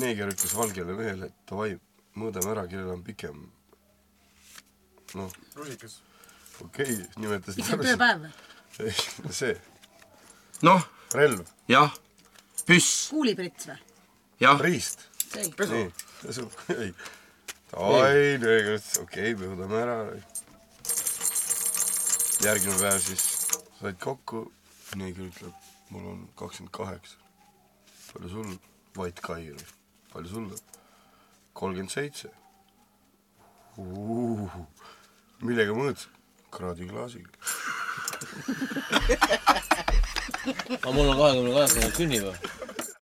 neeger ütles valgele mehele, et davai, mõõdame ära, kellel on pikem. noh, rusikas. okei okay,, nimetasid mis see tööpäev või? ei, see, noh, relv, jah, püss, kuuliprits või? jah, riist, nii, pesu, ei. davai, neeger ütles okei okay,, mõõdame ära. järgmine päev siis said kokku, neeger ütleb, mul on kakskümmend kaheksa. palju sul, White Kai või, palju sul on? kolmkümmend seitse. millega mõõtsid? kraadiklaasiga. aga mul on kahekümne kaheksandal sünnipäev.